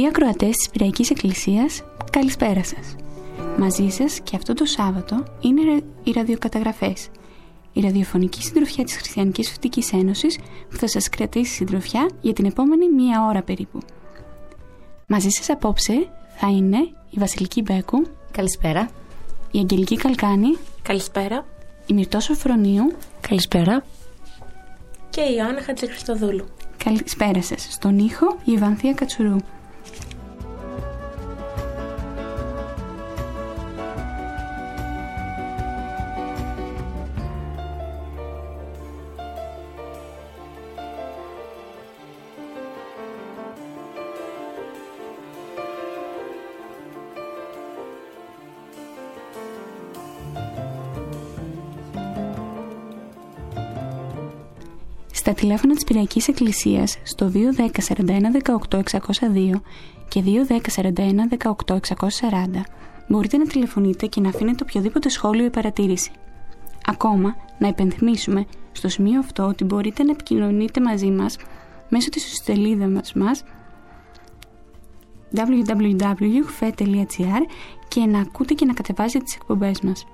Αγαπητοί ακροατές της Πυριακής Εκκλησίας, καλησπέρα σας. Μαζί σας και αυτό το Σάββατο είναι ρα- οι ραδιοκαταγραφές. Η ραδιοφωνική συντροφιά της Χριστιανικής Φυτικής Ένωσης που θα σας κρατήσει συντροφιά για την επόμενη μία ώρα περίπου. Μαζί σας απόψε θα είναι η Βασιλική Μπέκου, Καλησπέρα. η Αγγελική Καλκάνη, Καλησπέρα η Μυρτώ Σοφρονίου. Καλησπέρα. και η Ιωάννα Χατζηχριστοδούλου. Καλησπέρα σας. Στον ήχο η Ευανθία Κατσουρού. Στα τηλέφωνα της Πυριακής Εκκλησίας στο 210 41 18 602 και 210 41 18 640 μπορείτε να τηλεφωνείτε και να αφήνετε οποιοδήποτε σχόλιο ή παρατήρηση. Ακόμα, να υπενθυμίσουμε στο σημείο αυτό ότι μπορείτε να επικοινωνείτε μαζί μας μέσω της ιστοσελίδας μας, μας www.fe.gr και να ακούτε και να κατεβάζετε τις εκπομπές μας.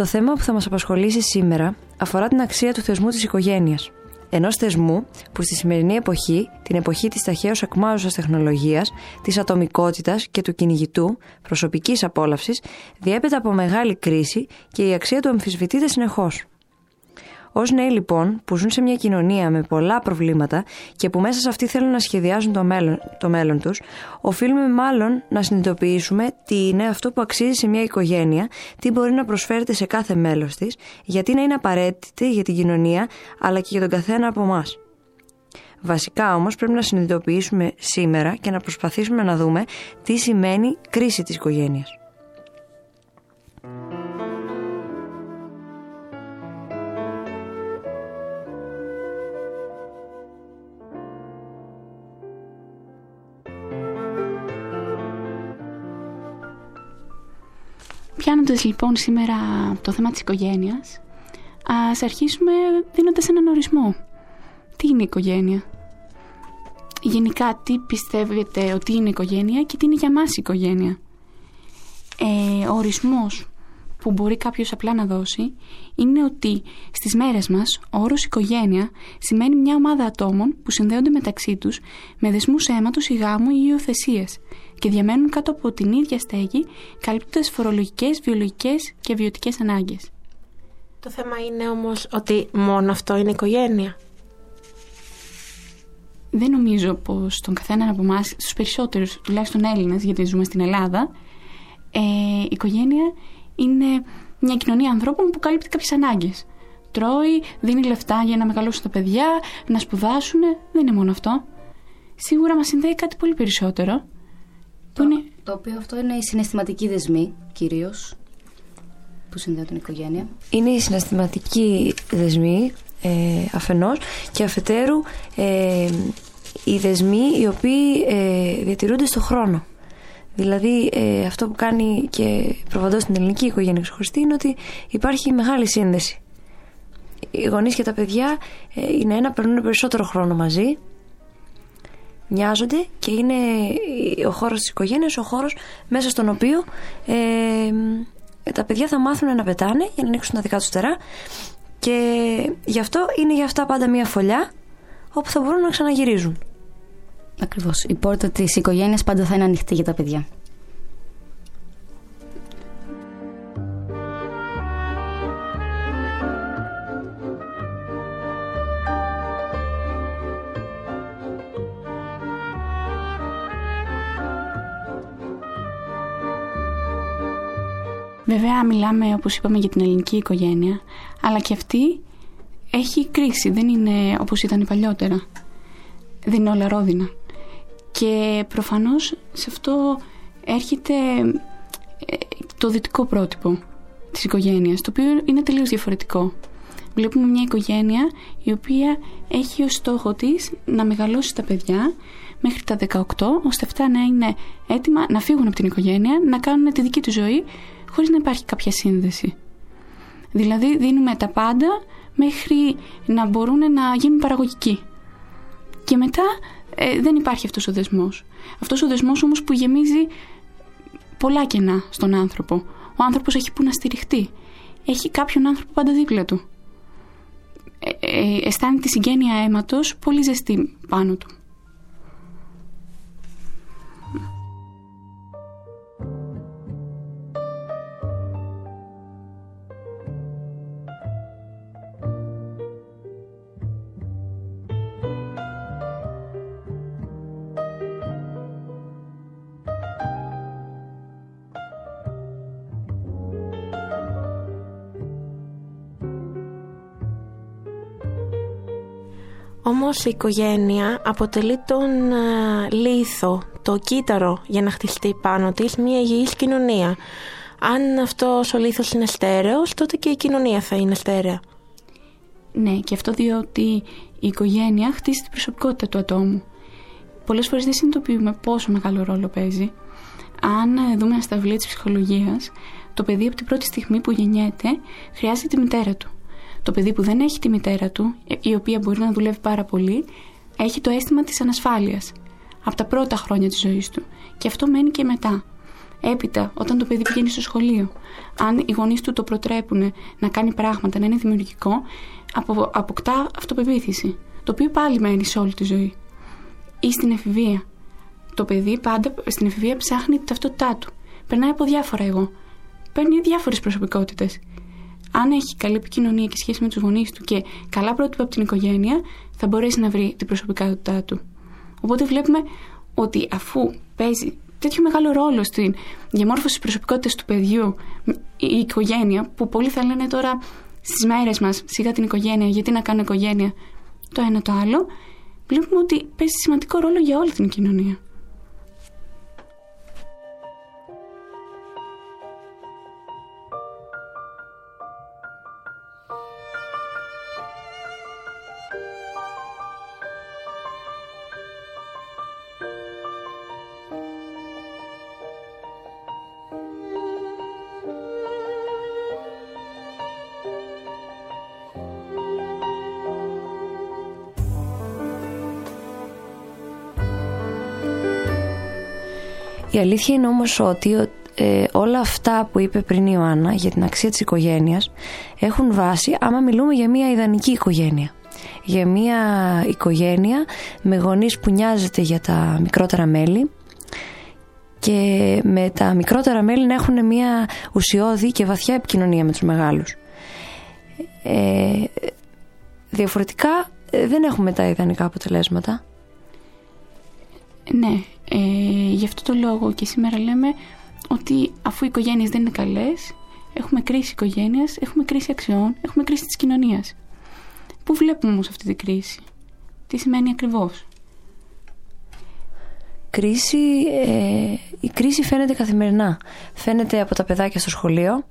Το θέμα που θα μας απασχολήσει σήμερα αφορά την αξία του θεσμού της οικογένειας. Ενός θεσμού που στη σημερινή εποχή, την εποχή της ταχαίως ακμάζουσας τεχνολογίας, της ατομικότητας και του κυνηγητού, προσωπικής απόλαυσης, διέπεται από μεγάλη κρίση και η αξία του αμφισβητείται συνεχώς. Ω νέοι λοιπόν που ζουν σε μια κοινωνία με πολλά προβλήματα και που μέσα σε αυτή θέλουν να σχεδιάζουν το μέλλον, το μέλλον τους, οφείλουμε μάλλον να συνειδητοποιήσουμε τι είναι αυτό που αξίζει σε μια οικογένεια, τι μπορεί να προσφέρεται σε κάθε μέλος της, γιατί να είναι απαραίτητη για την κοινωνία αλλά και για τον καθένα από εμάς. Βασικά όμως πρέπει να συνειδητοποιήσουμε σήμερα και να προσπαθήσουμε να δούμε τι σημαίνει κρίση της οικογένειας. Πιάνοντας λοιπόν σήμερα το θέμα της οικογένειας, ας αρχίσουμε δίνοντας έναν ορισμό. Τι είναι η οικογένεια; Γενικά τι πιστεύετε ότι είναι η οικογένεια και τι είναι για μας η οικογένεια; Ε, ο ορισμός που μπορεί κάποιος απλά να δώσει είναι ότι στις μέρες μας ο όρος οικογένεια σημαίνει μια ομάδα ατόμων που συνδέονται μεταξύ τους με δεσμούς αίματος ή γάμου ή υιοθεσίες και διαμένουν κάτω από την ίδια στέγη καλύπτοντας φορολογικές, βιολογικές και βιωτικές ανάγκες. Το θέμα είναι όμως ότι μόνο αυτό είναι οικογένεια. Δεν νομίζω πως τον καθέναν από εμάς, στους περισσότερους τουλάχιστον Έλληνες, γιατί ζούμε στην Ελλάδα, ε, η οικογένεια είναι μια κοινωνία ανθρώπων που καλύπτει κάποιες ανάγκες. Τρώει, δίνει λεφτά για να μεγαλώσουν τα παιδιά, να σπουδάσουν. Δεν είναι μόνο αυτό. Σίγουρα μας συνδέει κάτι πολύ περισσότερο. Που είναι Το οποίο αυτό είναι οι συναισθηματικοί δεσμοί, κυρίως, που συνδέουν την οικογένεια. είναι οι συναισθηματικοί δεσμοί ε, αφενός και αφετέρου ε, οι δεσμοί οι οποίοι ε, διατηρούνται στο χρόνο. Δηλαδή ε, αυτό που κάνει και προβαντώ στην ελληνική οικογένεια ξεχωριστή είναι ότι υπάρχει μεγάλη σύνδεση. Οι γονείς και τα παιδιά ε, είναι ένα, περνούν περισσότερο χρόνο μαζί, μοιάζονται και είναι ο χώρος της οικογένειας ο χώρος μέσα στον οποίο ε, τα παιδιά θα μάθουν να πετάνε για να ανοίξουν τα δικά τους τερά και γι' αυτό είναι για αυτά πάντα μια φωλιά όπου θα μπορούν να ξαναγυρίζουν. Ακριβώς. Η πόρτα της οικογένειας πάντα θα είναι ανοιχτή για τα παιδιά. Βέβαια μιλάμε όπως είπαμε για την ελληνική οικογένεια αλλά και αυτή έχει κρίση, δεν είναι όπως ήταν παλιότερα. Δεν είναι όλα ρόδινα. Και προφανώς σε αυτό έρχεται ε, το δυτικό πρότυπο της οικογένειας, το οποίο είναι τελείως διαφορετικό. Βλέπουμε μια οικογένεια η οποία έχει ως στόχο της να μεγαλώσει τα παιδιά μέχρι τα 18, ώστε αυτά να είναι έτοιμα να φύγουν από την οικογένεια, να κάνουν τη δική τους ζωή, χωρίς να υπάρχει κάποια σύνδεση. Δηλαδή δίνουμε τα πάντα μέχρι να μπορούν να γίνουν παραγωγικοί. Και μετά ε, δεν υπάρχει αυτός ο δεσμός. Αυτός ο δεσμός όμως που γεμίζει πολλά κενά στον άνθρωπο. Ο άνθρωπος έχει που να στηριχτεί. Έχει κάποιον άνθρωπο πάντα δίπλα του. Ε, ε, αισθάνεται τη συγγένεια αίματος πολύ ζεστή πάνω του. Όμως η οικογένεια αποτελεί τον α, λίθο, το κύτταρο για να χτιστεί πάνω της μια υγιής κοινωνία. Αν αυτός ο λίθος είναι στέρεος, τότε και η κοινωνία θα είναι στέρεα. Ναι, και αυτό διότι η οικογένεια χτίζει την προσωπικότητα του ατόμου. Πολλές φορές δεν συνειδητοποιούμε πόσο μεγάλο ρόλο παίζει. Αν ε, δούμε στα βιβλία της ψυχολογίας, το παιδί από την πρώτη στιγμή που γεννιέται χρειάζεται τη μητέρα του. Το παιδί που δεν έχει τη μητέρα του, η οποία μπορεί να δουλεύει πάρα πολύ, έχει το αίσθημα της ανασφάλειας από τα πρώτα χρόνια της ζωής του. Και αυτό μένει και μετά. Έπειτα, όταν το παιδί πηγαίνει στο σχολείο, αν οι γονείς του το προτρέπουν να κάνει πράγματα, να είναι δημιουργικό, αποκτά αυτοπεποίθηση. Το οποίο πάλι μένει σε όλη τη ζωή. Ή στην εφηβεία. Το παιδί πάντα στην εφηβεία ψάχνει την ταυτότητά του. Περνάει από διάφορα εγώ. Παίρνει διάφορες προσωπικότητες αν έχει καλή επικοινωνία και σχέση με τους γονείς του και καλά πρότυπα από την οικογένεια, θα μπορέσει να βρει την προσωπικότητά του. Οπότε βλέπουμε ότι αφού παίζει τέτοιο μεγάλο ρόλο στην διαμόρφωση της προσωπικότητας του παιδιού η οικογένεια, που πολλοί θα λένε τώρα στις μέρες μας, σιγά την οικογένεια, γιατί να κάνω οικογένεια, το ένα το άλλο, βλέπουμε ότι παίζει σημαντικό ρόλο για όλη την κοινωνία. Η αλήθεια είναι όμως ότι ε, όλα αυτά που είπε πριν η Ιωάννα για την αξία της οικογένειας έχουν βάση άμα μιλούμε για μια ιδανική οικογένεια. Για μια οικογένεια με γονείς που νοιάζεται για τα μικρότερα μέλη και με τα μικρότερα μέλη να έχουν μια ουσιώδη και βαθιά επικοινωνία με τους μεγάλους. Ε, διαφορετικά ε, δεν έχουμε τα ιδανικά αποτελέσματα. Ναι, ε, γι' αυτό το λόγο και σήμερα λέμε ότι αφού οι οικογένειες δεν είναι καλές, έχουμε κρίση οικογένειας, έχουμε κρίση αξιών, έχουμε κρίση της κοινωνίας. Πού βλέπουμε όμως αυτή την κρίση, τι σημαίνει ακριβώς; Κρίση, ε, η κρίση φαίνεται καθημερινά. Φαίνεται από τα παιδάκια στο σχολείο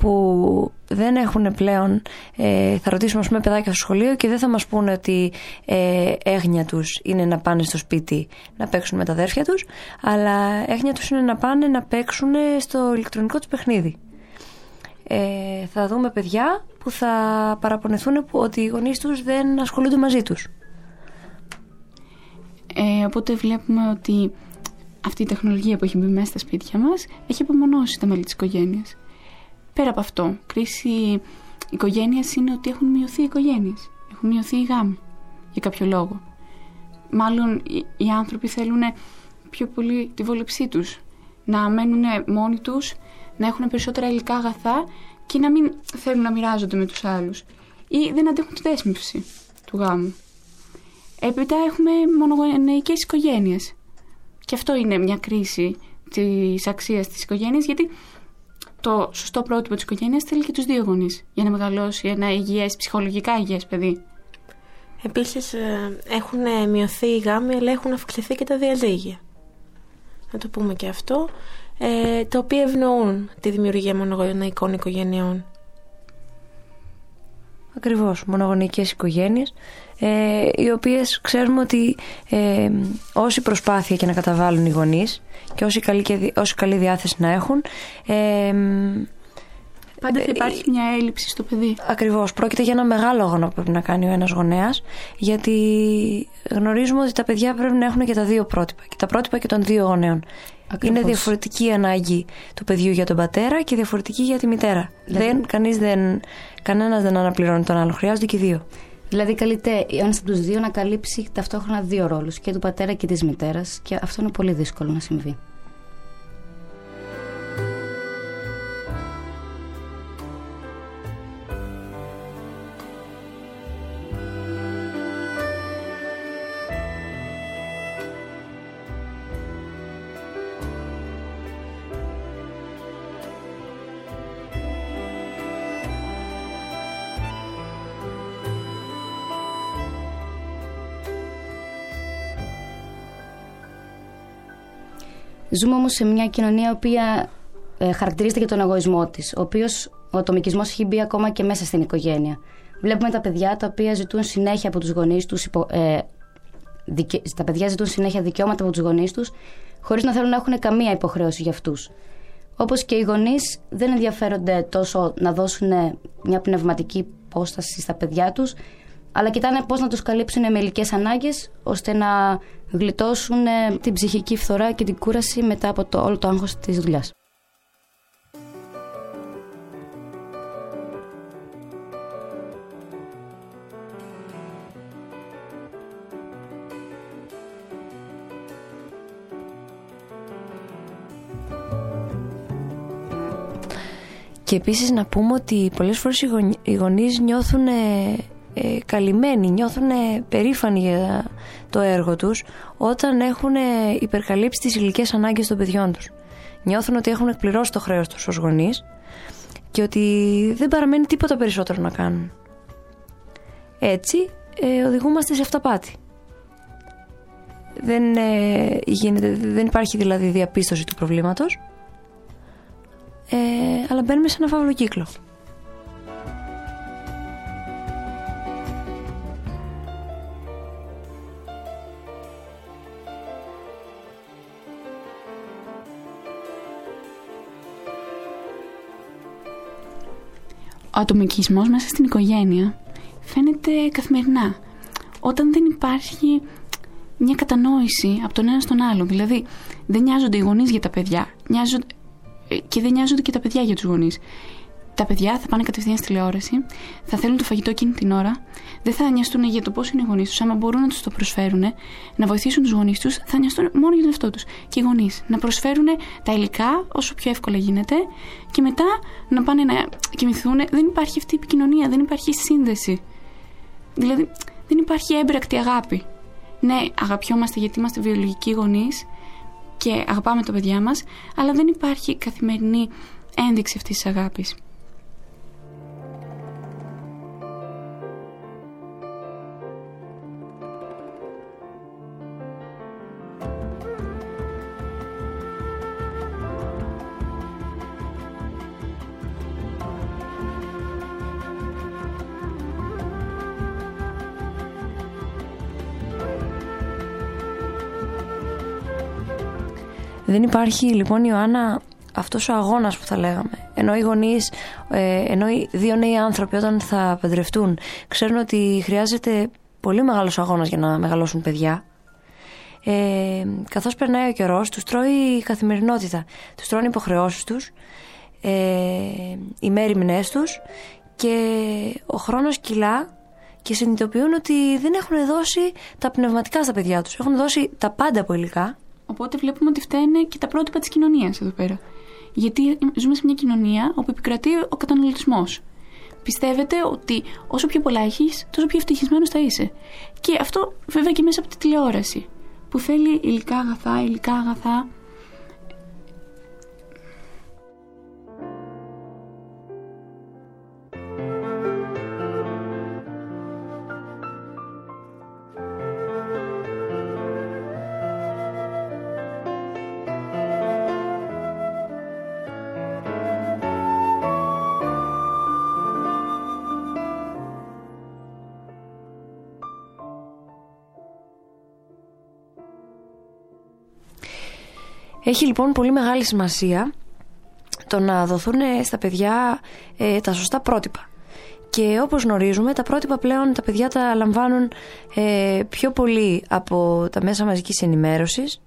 που δεν έχουν πλέον, ε, θα ρωτήσουμε ας πούμε παιδάκια στο σχολείο και δεν θα μας πούνε ότι ε, έγνοια τους είναι να πάνε στο σπίτι να παίξουν με τα αδέρφια τους, αλλά έγνοια τους είναι να πάνε να παίξουν στο ηλεκτρονικό τους παιχνίδι. Ε, θα δούμε παιδιά που θα παραπονεθούν ότι οι γονείς τους δεν ασχολούνται μαζί τους. Ε, οπότε βλέπουμε ότι αυτή η τεχνολογία που έχει μπει μέσα στα σπίτια μας έχει απομονώσει τα μέλη της οικογένειας. Πέρα από αυτό, κρίση οικογένεια είναι ότι έχουν μειωθεί οι οικογένειες. Έχουν μειωθεί οι γάμοι για κάποιο λόγο. Μάλλον οι άνθρωποι θέλουν πιο πολύ τη βόλεψή τους. Να μένουν μόνοι τους, να έχουν περισσότερα υλικά αγαθά και να μην θέλουν να μοιράζονται με τους άλλους. Ή δεν αντέχουν τη δέσμευση του γάμου. Έπειτα έχουμε μονογονεϊκές οικογένειες. Και αυτό είναι μια κρίση της αξίας της οικογένειας, γιατί το σωστό πρότυπο της οικογένειας θέλει και τους δύο γονείς για να μεγαλώσει ένα υγιές, ψυχολογικά υγιές παιδί. Επίσης, ε, έχουν μειωθεί οι γάμοι, αλλά έχουν αυξηθεί και τα διαζύγια. Να το πούμε και αυτό. Ε, τα οποία ευνοούν τη δημιουργία μονογονεϊκών οικογενειών. Ακριβώς, μονογονεϊκές οικογένειες, ε, οι οποίες ξέρουμε ότι ε, όση προσπάθεια και να καταβάλουν οι γονείς και όση καλή, και, όση καλή διάθεση να έχουν, ε, Πάντα θα υπάρχει μια έλλειψη στο παιδί. Ακριβώς. Πρόκειται για ένα μεγάλο αγώνα που πρέπει να κάνει ο ένας γονέας, γιατί γνωρίζουμε ότι τα παιδιά πρέπει να έχουν και τα δύο πρότυπα. Και τα πρότυπα και των δύο γονέων. Ακριβώς. Είναι διαφορετική η ανάγκη του παιδιού για τον πατέρα και διαφορετική για τη μητέρα. Δηλαδή... Δεν, κανείς δεν, κανένας δεν αναπληρώνει τον άλλο. Χρειάζονται και δύο. Δηλαδή, καλείται ένας από τους δύο να καλύψει ταυτόχρονα δύο ρόλους, και του πατέρα και της μητέρας, και αυτό είναι πολύ δύσκολο να συμβεί. Ζούμε όμως σε μια κοινωνία η οποία ε, χαρακτηρίζεται για τον εγωισμό της, ο οποίος ο ατομικισμός έχει μπει ακόμα και μέσα στην οικογένεια. Βλέπουμε τα παιδιά τα οποία ζητούν συνέχεια από τους γονείς τους. Ε, δικαι... Τα παιδιά ζητούν συνέχεια δικαιώματα από τους γονείς τους, χωρίς να θέλουν να έχουν καμία υποχρέωση για αυτούς. Όπως και οι γονείς δεν ενδιαφέρονται τόσο να δώσουν μια πνευματική υπόσταση στα παιδιά τους, αλλά κοιτάνε πώς να τους καλύψουν με υλικέ ανάγκες, ώστε να γλιτώσουν ε, την ψυχική φθορά και την κούραση μετά από το, όλο το άγχος της δουλειάς. Και επίσης να πούμε ότι πολλές φορές οι γονείς νιώθουν ε, καλυμμένοι, νιώθουν περήφανοι για το έργο τους όταν έχουν υπερκαλύψει τις υλικέ ανάγκες των παιδιών τους. Νιώθουν ότι έχουν εκπληρώσει το χρέος τους ως γονείς και ότι δεν παραμένει τίποτα περισσότερο να κάνουν. Έτσι ε, οδηγούμαστε σε αυταπάτη. Δεν, ε, γίνεται, δεν υπάρχει δηλαδή διαπίστωση του προβλήματος ε, αλλά μπαίνουμε σε ένα φαύλο κύκλο. Ατομικισμός μέσα στην οικογένεια φαίνεται καθημερινά. Όταν δεν υπάρχει μια κατανόηση από τον ένα στον άλλο. Δηλαδή, δεν νοιάζονται οι γονείς για τα παιδιά. Νοιάζονται... Ε, και δεν νοιάζονται και τα παιδιά για τους γονείς τα παιδιά θα πάνε κατευθείαν στη τηλεόραση, θα θέλουν το φαγητό εκείνη την ώρα, δεν θα νοιαστούν για το πώς είναι οι γονείς τους. Άμα μπορούν να τους το προσφέρουν, να βοηθήσουν τους γονείς τους, θα νοιαστούν μόνο για τον εαυτό τους. Και οι γονείς να προσφέρουν τα υλικά όσο πιο εύκολα γίνεται και μετά να πάνε να κοιμηθούν. Δεν υπάρχει αυτή η επικοινωνία, δεν υπάρχει σύνδεση. Δηλαδή, δεν υπάρχει έμπρακτη αγάπη. Ναι, αγαπιόμαστε γιατί είμαστε βιολογικοί γονείς και αγαπάμε τα παιδιά μας, αλλά δεν υπάρχει καθημερινή ένδειξη αυτής της αγάπης. Δεν υπάρχει λοιπόν Ιωάννα αυτός ο αγώνας που θα λέγαμε. Ενώ οι γονείς, ε, ενώ οι δύο νέοι άνθρωποι όταν θα παντρευτούν ξέρουν ότι χρειάζεται πολύ μεγάλος αγώνας για να μεγαλώσουν παιδιά. Ε, καθώς περνάει ο καιρός τους τρώει η καθημερινότητα, τους τρώνε οι υποχρεώσεις τους, ε, οι μέρημνές τους και ο χρόνος κυλά και συνειδητοποιούν ότι δεν έχουν δώσει τα πνευματικά στα παιδιά τους. Έχουν δώσει τα πάντα από υλικά. Οπότε βλέπουμε ότι φταίνε και τα πρότυπα της κοινωνίας εδώ πέρα. Γιατί ζούμε σε μια κοινωνία όπου επικρατεί ο καταναλωτισμός. Πιστεύετε ότι όσο πιο πολλά έχεις, τόσο πιο ευτυχισμένος θα είσαι. Και αυτό βέβαια και μέσα από τη τηλεόραση. Που θέλει υλικά αγαθά, υλικά αγαθά. Έχει λοιπόν πολύ μεγάλη σημασία το να δοθούν στα παιδιά ε, τα σωστά πρότυπα. Και όπως γνωρίζουμε, τα πρότυπα πλέον τα παιδιά τα λαμβάνουν ε, πιο πολύ από τα μέσα μαζικής ενημέρωσης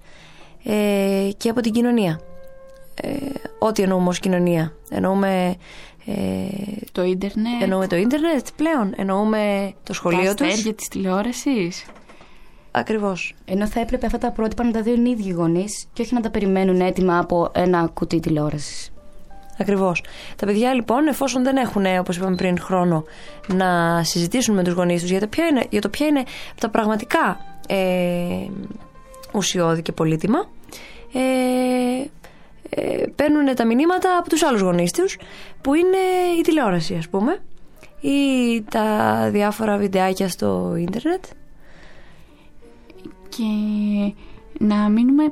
ε, και από την κοινωνία. Ε, ό,τι εννοούμε ως κοινωνία. Εννοούμε... το ίντερνετ. Εννοούμε το ίντερνετ πλέον. Εννοούμε το σχολείο τα τους. Τα της τηλεόρασης. Ακριβώς. Ενώ θα έπρεπε αυτά τα πρότυπα να τα δίνουν οι ίδιοι γονείς και όχι να τα περιμένουν έτοιμα από ένα κουτί τηλεόρασης. Ακριβώς. Τα παιδιά λοιπόν, εφόσον δεν έχουν, όπως είπαμε πριν, χρόνο να συζητήσουν με τους γονείς τους για, το ποια είναι, για το ποια είναι τα πραγματικά ε, ουσιώδη και πολύτιμα, ε, ε, παίρνουν τα μηνύματα από τους άλλους γονείς τους που είναι η τηλεόραση ας πούμε ή τα διάφορα βιντεάκια στο ίντερνετ και να μείνουμε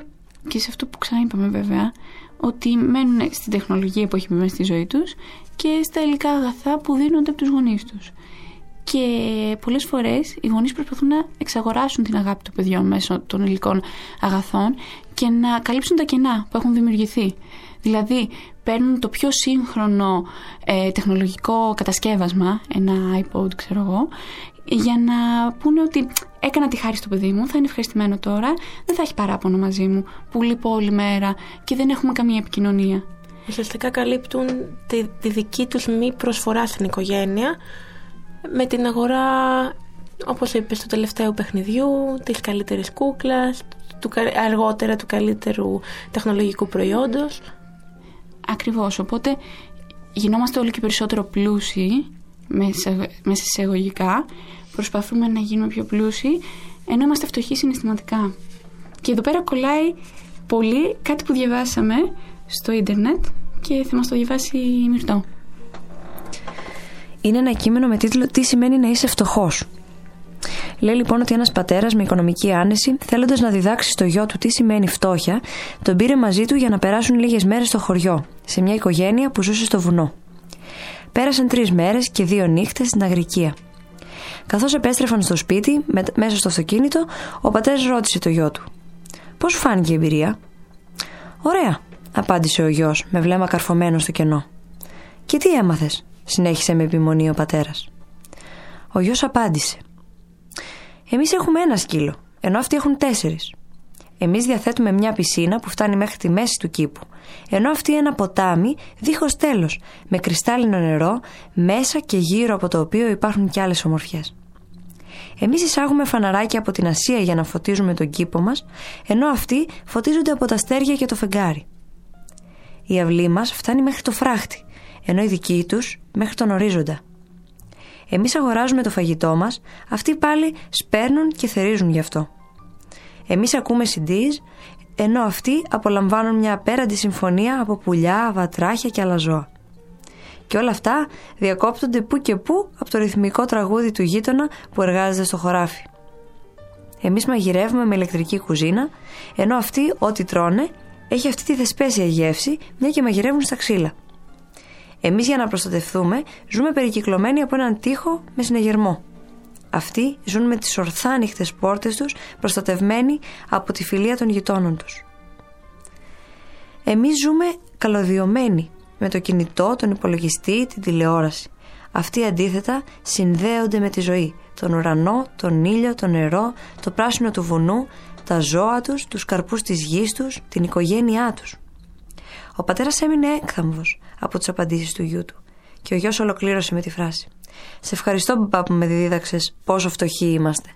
και σε αυτό που ξαναείπαμε βέβαια ότι μένουν στην τεχνολογία που έχει μπει στη ζωή τους και στα υλικά αγαθά που δίνονται από τους γονείς τους. Και πολλές φορές οι γονείς προσπαθούν να εξαγοράσουν την αγάπη των παιδιών μέσω των υλικών αγαθών και να καλύψουν τα κενά που έχουν δημιουργηθεί. Δηλαδή παίρνουν το πιο σύγχρονο ε, τεχνολογικό κατασκεύασμα, ένα iPod ξέρω εγώ, για να πούνε ότι έκανα τη χάρη στο παιδί μου, θα είναι ευχαριστημένο τώρα, δεν θα έχει παράπονο μαζί μου που λείπω όλη μέρα και δεν έχουμε καμία επικοινωνία. Ουσιαστικά καλύπτουν τη, τη δική τους μη προσφορά στην οικογένεια με την αγορά, όπως είπες, του τελευταίου παιχνιδιού, της καλύτερης κούκλας, του, αργότερα του καλύτερου τεχνολογικού προϊόντος. Ακριβώς, οπότε γινόμαστε όλο και περισσότερο πλούσιοι μέσα, μέσα σε εγωγικά προσπαθούμε να γίνουμε πιο πλούσιοι, ενώ είμαστε φτωχοί συναισθηματικά. Και εδώ πέρα κολλάει πολύ κάτι που διαβάσαμε στο ίντερνετ και θα μας το διαβάσει η Μυρτώ. Είναι ένα κείμενο με τίτλο «Τι σημαίνει να είσαι φτωχός». Λέει λοιπόν ότι ένας πατέρας με οικονομική άνεση, θέλοντας να διδάξει στο γιο του τι σημαίνει φτώχεια, τον πήρε μαζί του για να περάσουν λίγες μέρες στο χωριό, σε μια οικογένεια που ζούσε στο βουνό. Πέρασαν τρεις μέρες και δύο νύχτες στην Αγρικία. Καθώς επέστρεφαν στο σπίτι, μέσα στο αυτοκίνητο, ο πατέρας ρώτησε το γιο του: Πώς φάνηκε η εμπειρία, Ωραία, απάντησε ο γιος με βλέμμα καρφωμένο στο κενό. Και τι έμαθες, συνέχισε με επιμονή ο πατέρας. Ο γιος απάντησε: Εμείς έχουμε ένα σκύλο, ενώ αυτοί έχουν τέσσερις. Εμείς διαθέτουμε μια πισίνα που φτάνει μέχρι τη μέση του κήπου, ενώ αυτοί ένα ποτάμι δίχως τέλος, με κρυστάλλινο νερό, μέσα και γύρω από το οποίο υπάρχουν κι άλλες ομορφιές. Εμείς εισάγουμε φαναράκια από την Ασία για να φωτίζουμε τον κήπο μας, ενώ αυτοί φωτίζονται από τα στέρια και το φεγγάρι. Η αυλή μας φτάνει μέχρι το φράχτη, ενώ οι δικοί τους μέχρι τον ορίζοντα. Εμείς αγοράζουμε το φαγητό μας, αυτοί πάλι σπέρνουν και θερίζουν γι' αυτό. Εμείς ακούμε CDs, ενώ αυτοί απολαμβάνουν μια απέραντη συμφωνία από πουλιά, βατράχια και άλλα ζώα. Και όλα αυτά διακόπτονται που και που από το ρυθμικό τραγούδι του γείτονα που εργάζεται στο χωράφι. Εμείς μαγειρεύουμε με ηλεκτρική κουζίνα, ενώ αυτοί ό,τι τρώνε έχει αυτή τη θεσπέσια γεύση, μια και μαγειρεύουν στα ξύλα. Εμείς για να προστατευτούμε ζούμε περικυκλωμένοι από έναν τοίχο με συνεγερμό. Αυτοί ζουν με τις ορθάνυχτες πόρτες τους προστατευμένοι από τη φιλία των γειτόνων τους. Εμείς ζούμε καλωδιωμένοι με το κινητό, τον υπολογιστή, την τηλεόραση. Αυτοί αντίθετα συνδέονται με τη ζωή. Τον ουρανό, τον ήλιο, το νερό, το πράσινο του βουνού, τα ζώα τους, τους καρπούς της γης τους, την οικογένειά τους. Ο πατέρας έμεινε έκθαμβος από τις απαντήσεις του γιού του και ο γιος ολοκλήρωσε με τη φράση «Σε ευχαριστώ μπαμπά που με δίδαξες πόσο φτωχοί είμαστε».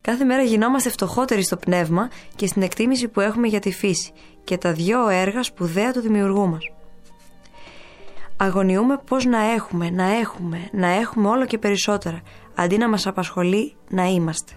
Κάθε μέρα γινόμαστε φτωχότεροι στο πνεύμα και στην εκτίμηση που έχουμε για τη φύση και τα δυο έργα σπουδαία του δημιουργού μας. Αγωνιούμε πώς να έχουμε, να έχουμε, να έχουμε όλο και περισσότερα, αντί να μας απασχολεί να είμαστε.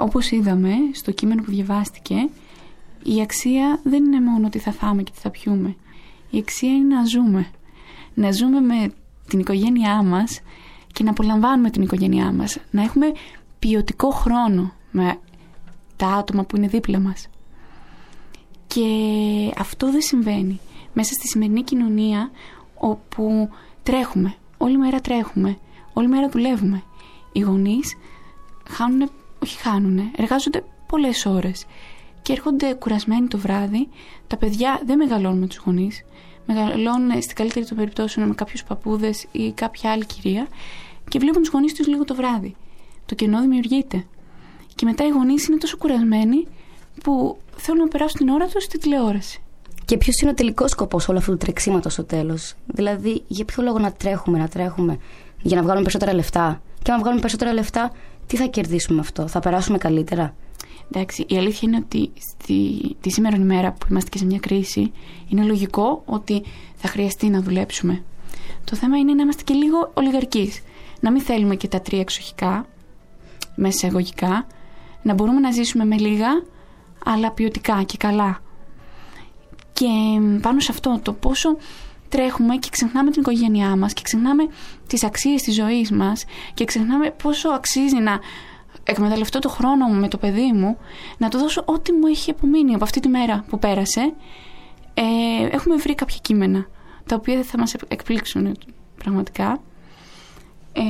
Όπως είδαμε στο κείμενο που διαβάστηκε, η αξία δεν είναι μόνο τι θα φάμε και τι θα πιούμε. Η αξία είναι να ζούμε. Να ζούμε με την οικογένειά μας και να απολαμβάνουμε την οικογένειά μας. Να έχουμε ποιοτικό χρόνο με τα άτομα που είναι δίπλα μας. Και αυτό δεν συμβαίνει μέσα στη σημερινή κοινωνία όπου τρέχουμε, όλη μέρα τρέχουμε, όλη μέρα δουλεύουμε. Οι γονείς χάνουν όχι χάνουνε, εργάζονται πολλές ώρες και έρχονται κουρασμένοι το βράδυ. Τα παιδιά δεν μεγαλώνουν με τους γονείς. Μεγαλώνουν στην καλύτερη των περιπτώσεων με κάποιους παππούδες ή κάποια άλλη κυρία και βλέπουν τους γονείς τους λίγο το βράδυ. Το κενό δημιουργείται. Και μετά οι γονείς είναι τόσο κουρασμένοι που θέλουν να περάσουν την ώρα τους στη τηλεόραση. Και ποιος είναι ο τελικός σκοπός όλου αυτού του τρεξίματος στο τέλος; Δηλαδή, για ποιο λόγο να τρέχουμε, να τρέχουμε, για να βγάλουμε περισσότερα λεφτά; Και αν βγάλουμε περισσότερα λεφτά, τι θα κερδίσουμε αυτό, θα περάσουμε καλύτερα; Εντάξει, η αλήθεια είναι ότι στη, τη σήμερα ημέρα που είμαστε και σε μια κρίση, είναι λογικό ότι θα χρειαστεί να δουλέψουμε. Το θέμα είναι να είμαστε και λίγο ολιγαρκείς. Να μην θέλουμε και τα τρία εξοχικά, μέσα εγωγικά, να μπορούμε να ζήσουμε με λίγα, αλλά ποιοτικά και καλά. Και πάνω σε αυτό το πόσο τρέχουμε και ξεχνάμε την οικογένειά μας και ξεχνάμε τις αξίες της ζωής μας και ξεχνάμε πόσο αξίζει να εκμεταλλευτώ το χρόνο μου με το παιδί μου, να του δώσω ό,τι μου έχει απομείνει από αυτή τη μέρα που πέρασε. Ε, έχουμε βρει κάποια κείμενα, τα οποία δεν θα μας εκπλήξουν πραγματικά. Ε,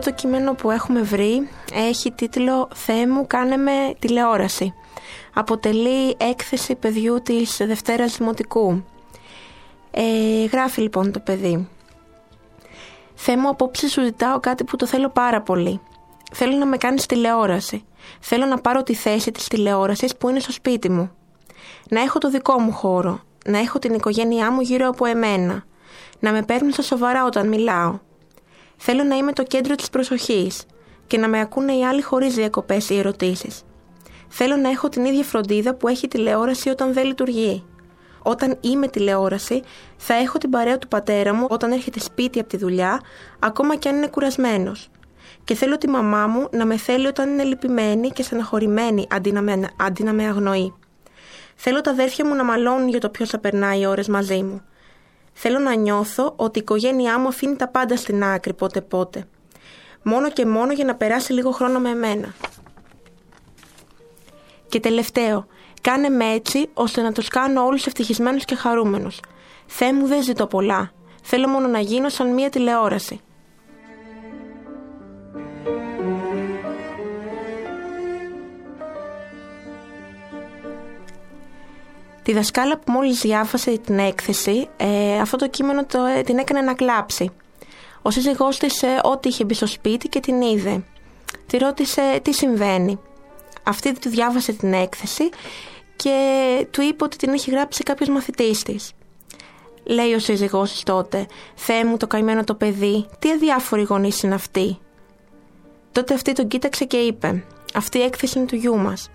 πρώτο κείμενο που έχουμε βρει έχει τίτλο «Θεέ μου κάνε με τηλεόραση». Αποτελεί έκθεση παιδιού της Δευτέρας Δημοτικού. Ε, γράφει λοιπόν το παιδί. «Θεέ μου απόψε σου ζητάω κάτι που το θέλω πάρα πολύ. Θέλω να με κάνεις τηλεόραση. Θέλω να πάρω τη θέση της τηλεόρασης που είναι στο σπίτι μου. Να έχω το δικό μου χώρο. Να έχω την οικογένειά μου γύρω από εμένα. Να με παίρνουν στα σοβαρά όταν μιλάω Θέλω να είμαι το κέντρο της προσοχής και να με ακούνε οι άλλοι χωρίς διακοπές ή ερωτήσεις. Θέλω να έχω την ίδια φροντίδα που έχει τηλεόραση όταν δεν λειτουργεί. Όταν είμαι τηλεόραση, θα έχω την παρέα του πατέρα μου όταν έρχεται σπίτι από τη δουλειά, ακόμα και αν είναι κουρασμένος. Και θέλω τη μαμά μου να με θέλει όταν είναι λυπημένη και στεναχωρημένη αντί να με, αντί να με αγνοεί. Θέλω τα αδέρφια μου να μαλώνουν για το ποιος θα περνάει ώρες μαζί μου. Θέλω να νιώθω ότι η οικογένειά μου αφήνει τα πάντα στην άκρη πότε πότε. Μόνο και μόνο για να περάσει λίγο χρόνο με εμένα. Και τελευταίο, κάνε με έτσι ώστε να τους κάνω όλους ευτυχισμένους και χαρούμενους. Θεέ μου δεν ζητώ πολλά. Θέλω μόνο να γίνω σαν μία τηλεόραση. Τη δασκάλα που μόλις διάφασε την έκθεση, ε, αυτό το κείμενο το, ε, την έκανε να κλάψει. Ο σύζυγός της ε, ό,τι είχε μπει στο σπίτι και την είδε. Τη ρώτησε τι συμβαίνει; Αυτή του διάβασε την έκθεση και του είπε ότι την έχει γράψει κάποιος μαθητής της. Λέει ο σύζυγός της τότε «Θεέ μου το καημένο το παιδί, τι αδιάφοροι γονείς είναι αυτοί». Τότε αυτή τον κοίταξε και είπε «Αυτή η έκθεση είναι του γιού μας.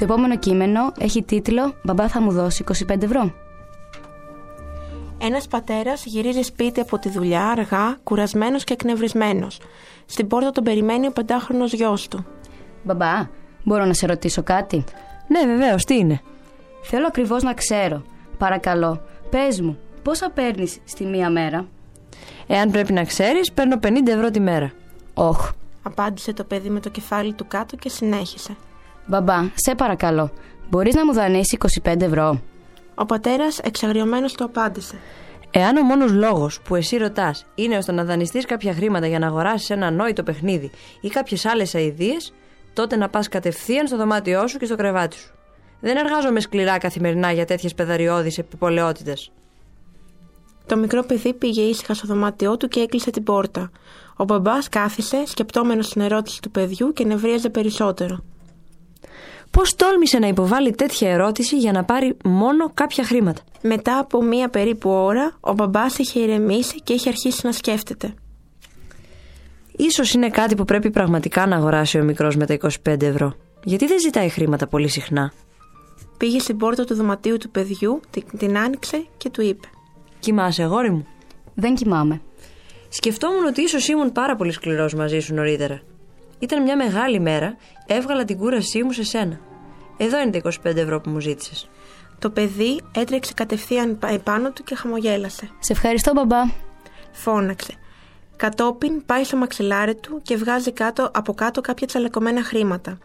Το επόμενο κείμενο έχει τίτλο «Μπαμπά θα μου δώσει 25 ευρώ». Ένας πατέρας γυρίζει σπίτι από τη δουλειά αργά, κουρασμένος και εκνευρισμένος. Στην πόρτα τον περιμένει ο πεντάχρονος γιος του. «Μπαμπά, μπορώ να σε ρωτήσω κάτι» Ναι, βεβαίως, τι είναι; «Θέλω ακριβώς να ξέρω. Παρακαλώ, πες μου, πόσα παίρνεις στη μία μέρα» Εάν πρέπει να ξέρεις, παίρνω 50 ευρώ τη μέρα. «Όχ, Απάντησε το παιδί με το κεφάλι του κάτω και συνέχισε. Μπαμπά, σε παρακαλώ, μπορείς να μου δανείσει 25 ευρώ» Ο πατέρας εξαγριωμένος του απάντησε. Εάν ο μόνος λόγος που εσύ ρωτάς είναι ώστε να δανειστείς κάποια χρήματα για να αγοράσεις ένα ανόητο παιχνίδι ή κάποιες άλλες αειδίε, τότε να πας κατευθείαν στο δωμάτιό σου και στο κρεβάτι σου. Δεν εργάζομαι σκληρά καθημερινά για τέτοιες πεδαριώδεις επιπολαιότητες. Το μικρό παιδί πήγε ήσυχα στο δωμάτιό του και έκλεισε την πόρτα. Ο μπαμπάς κάθισε, σκεπτόμενος την ερώτηση του παιδιού και νευρίαζε περισσότερο. Πώς τόλμησε να υποβάλει τέτοια ερώτηση για να πάρει μόνο κάποια χρήματα; Μετά από μία περίπου ώρα, ο μπαμπάς είχε ηρεμήσει και είχε αρχίσει να σκέφτεται. Ίσως είναι κάτι που πρέπει πραγματικά να αγοράσει ο μικρός με τα 25 ευρώ. Γιατί δεν ζητάει χρήματα πολύ συχνά; Πήγε στην πόρτα του δωματίου του παιδιού, την, την άνοιξε και του είπε. Κοιμάσαι, αγόρι μου; «Δεν κοιμάμαι». Σκεφτόμουν ότι ίσως ήμουν πάρα πολύ σκληρός μαζί σου νωρίτερα. Ήταν μια μεγάλη μέρα, έβγαλα την κούρασή μου σε σένα. Εδώ είναι τα 25 ευρώ που μου ζήτησες. Το παιδί έτρεξε κατευθείαν πα- επάνω του και χαμογέλασε. «Σε ευχαριστώ μπαμπά». Φώναξε. Κατόπιν πάει στο μαξιλάρι του και βγάζει κάτω, από κάτω κάποια τσαλακωμένα χρήματα.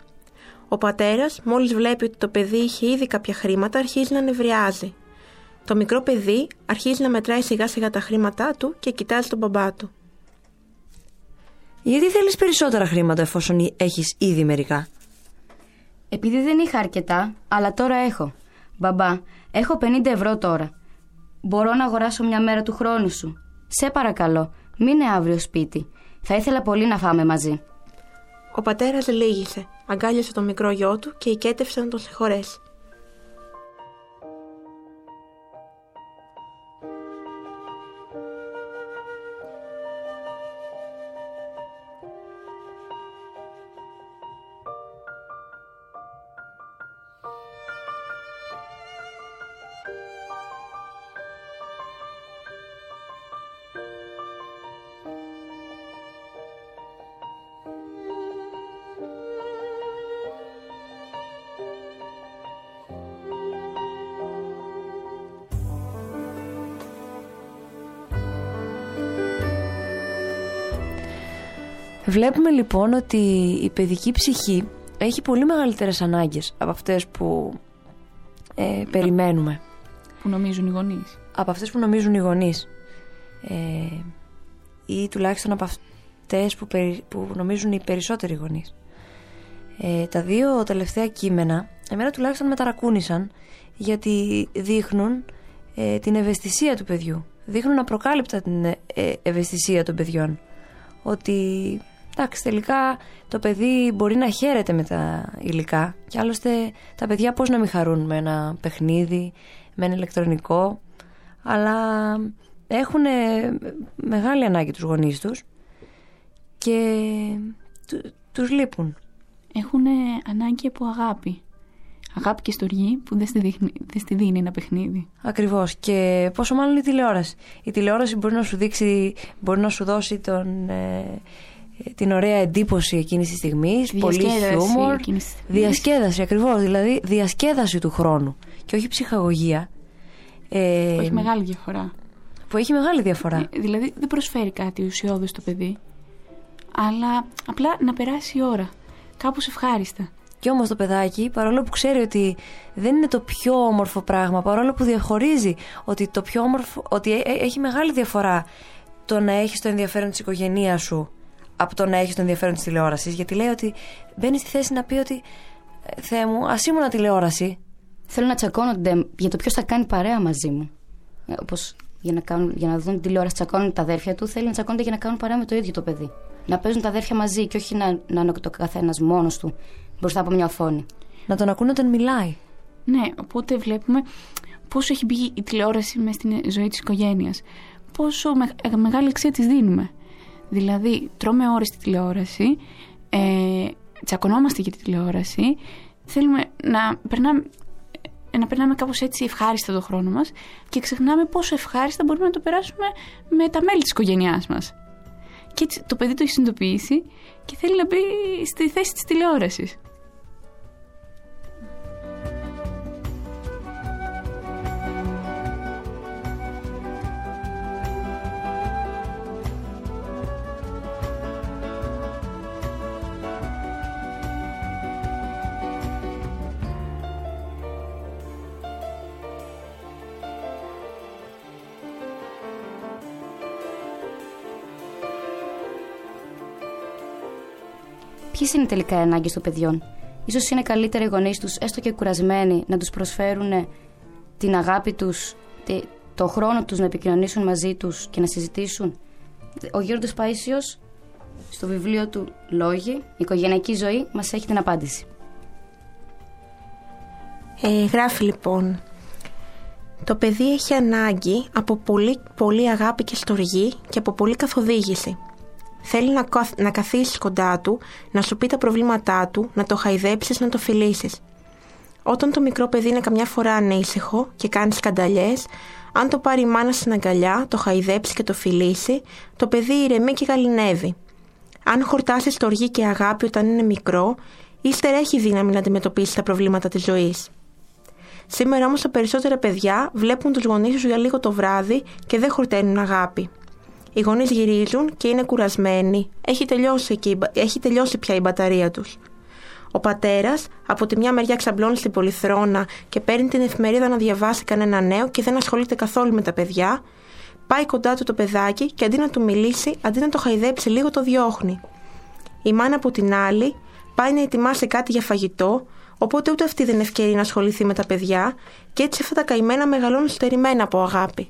Ο πατέρας, μόλις βλέπει ότι το παιδί είχε ήδη κάποια χρήματα, αρχίζει να νευριάζει. Το μικρό παιδί αρχίζει να μετράει σιγά σιγά τα χρήματά του και κοιτάζει τον μπαμπά του. Γιατί θέλεις περισσότερα χρήματα εφόσον έχεις ήδη μερικά; Επειδή δεν είχα αρκετά, αλλά τώρα έχω. Μπαμπά, έχω 50 ευρώ τώρα. Μπορώ να αγοράσω μια μέρα του χρόνου σου. Σε παρακαλώ, μείνε αύριο σπίτι. Θα ήθελα πολύ να φάμε μαζί. Ο πατέρας λύγησε, αγκάλιασε το μικρό γιο του και οικέτευσε να τον συγχωρέσει. Βλέπουμε λοιπόν ότι η παιδική ψυχή έχει πολύ μεγαλύτερες ανάγκες από αυτές που ε, περιμένουμε. Που νομίζουν οι γονείς. Από αυτές που νομίζουν οι γονείς. Ε, ή τουλάχιστον από αυτές που, περι- που νομίζουν οι περισσότεροι γονείς. Ε, τα δύο τελευταία κείμενα εμένα τουλάχιστον με ταρακούνησαν γιατί δείχνουν ε, την ευαισθησία του παιδιού. Δείχνουν απροκάλυπτα την ε, ε, ευαισθησία των παιδιών. Ότι εντάξει τελικά το παιδί μπορεί να χαίρεται με τα υλικά και άλλωστε τα παιδιά πώς να μην χαρούν με ένα παιχνίδι, με ένα ηλεκτρονικό αλλά έχουν μεγάλη ανάγκη τους γονείς τους και του- τους λείπουν. Έχουν ανάγκη από αγάπη. Αγάπη και στοργή που δεν στη, δείχνει, δεν στη δίνει ένα παιχνίδι. Ακριβώς και πόσο μάλλον η τηλεόραση. Η τηλεόραση μπορεί να σου δείξει, μπορεί να σου δώσει τον, ε, ε, την ωραία εντύπωση εκείνης της στιγμής, Τη πολύ διασκέδαση χιούμορ, εκείνης της στιγμής. διασκέδαση ακριβώς, δηλαδή διασκέδαση του χρόνου και όχι ψυχαγωγία. Ε, Που έχει μεγάλη διαφορά. που έχει μεγάλη διαφορά. Ε, Δηλαδή δεν προσφέρει κάτι ουσιώδες στο παιδί, αλλά απλά να περάσει η ώρα. Κάπως ευχάριστα. Και όμως το παιδάκι, παρόλο που ξέρει ότι δεν είναι το πιο όμορφο πράγμα, παρόλο που διαχωρίζει ότι, το πιο όμορφο, ότι ε- ε- έχει μεγάλη διαφορά το να έχεις το ενδιαφέρον της οικογένειας σου από το να έχεις το ενδιαφέρον της τηλεόρασης, γιατί λέει ότι μπαίνεις στη θέση να πει ότι «Ε, Θεέ μου, ας ήμουν τηλεόραση. Θέλουν να τσακώνονται για το ποιος θα κάνει παρέα μαζί μου. Όπως για, να κάνουν- για να δουν τηλεόραση, τσακώνουν τα αδέρφια του, θέλει να τσακώνονται για να κάνουν παρέα με το ίδιο το παιδί. Να παίζουν τα αδέρφια μαζί και όχι να, να είναι το καθένας μόνος του μπροστά από μια οθόνη. Να τον ακούνε όταν μιλάει. Ναι, οπότε βλέπουμε πόσο έχει μπει η τηλεόραση μέσα στην ζωή της οικογένειας. Πόσο με- ε, μεγάλη αξία της δίνουμε. Δηλαδή, τρώμε ώρες τη τηλεόραση, ε, τσακωνόμαστε για τη τηλεόραση, θέλουμε να περνάμε, ε, να περνάμε κάπως έτσι ευχάριστα το χρόνο μας και ξεχνάμε πόσο ευχάριστα μπορούμε να το περάσουμε με τα μέλη της οικογένειάς μας. Και έτσι το παιδί το έχει συνειδητοποιήσει και θέλει να μπει στη θέση της τηλεόρασης. Ποιες είναι τελικά οι ανάγκες των παιδιών, σω είναι καλύτερα οι γονείς τους, έστω και κουρασμένοι, να τους προσφέρουν την αγάπη τους, το χρόνο τους να επικοινωνήσουν μαζί τους και να συζητήσουν. Ο Γιώργος Παΐσιος στο βιβλίο του Λόγοι, η οικογενειακή ζωή, μας έχει την απάντηση. Ε, γράφει λοιπόν Το παιδί έχει ανάγκη από πολύ, πολύ αγάπη και στοργή και από πολύ καθοδήγηση. Θέλει να, καθ- να καθίσεις κοντά του, να σου πει τα προβλήματά του, να το χαϊδέψεις, να το φιλήσεις. Όταν το μικρό παιδί είναι καμιά φορά ανήσυχο και κάνει σκανταλιές, αν το πάρει η μάνα στην αγκαλιά, το χαϊδέψει και το φιλήσει, το παιδί ηρεμεί και γαλινεύει. Αν χορτάσει στοργή και αγάπη όταν είναι μικρό, ύστερα έχει δύναμη να αντιμετωπίσει τα προβλήματα της ζωής. Σήμερα όμως τα περισσότερα παιδιά βλέπουν τους γονείς τους για λίγο το βράδυ και δεν χορταίνουν αγάπη. Οι γονείς γυρίζουν και είναι κουρασμένοι. Έχει τελειώσει, και η μπα- έχει τελειώσει πια η μπαταρία τους. Ο πατέρας από τη μια μεριά ξαμπλώνει στην πολυθρόνα και παίρνει την εφημερίδα να διαβάσει κανένα νέο και δεν ασχολείται καθόλου με τα παιδιά. Πάει κοντά του το παιδάκι και αντί να του μιλήσει, αντί να το χαϊδέψει λίγο το διώχνει. Η μάνα από την άλλη πάει να ετοιμάσει κάτι για φαγητό, οπότε ούτε αυτή δεν είναι ευκαιρία να ασχοληθεί με τα παιδιά και έτσι αυτά τα καημένα μεγαλώνουν στερημένα από αγάπη.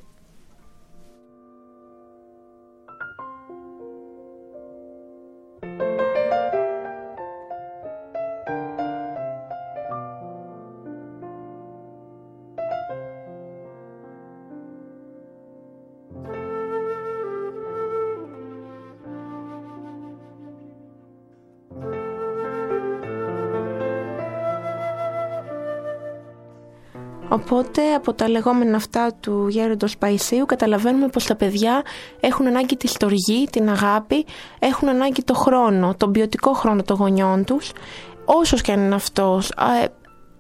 Οπότε από τα λεγόμενα αυτά του γέροντος Παϊσίου καταλαβαίνουμε πως τα παιδιά έχουν ανάγκη τη στοργή, την αγάπη, έχουν ανάγκη το χρόνο, τον ποιοτικό χρόνο των γονιών τους, όσος και αν είναι αυτός, α, ε,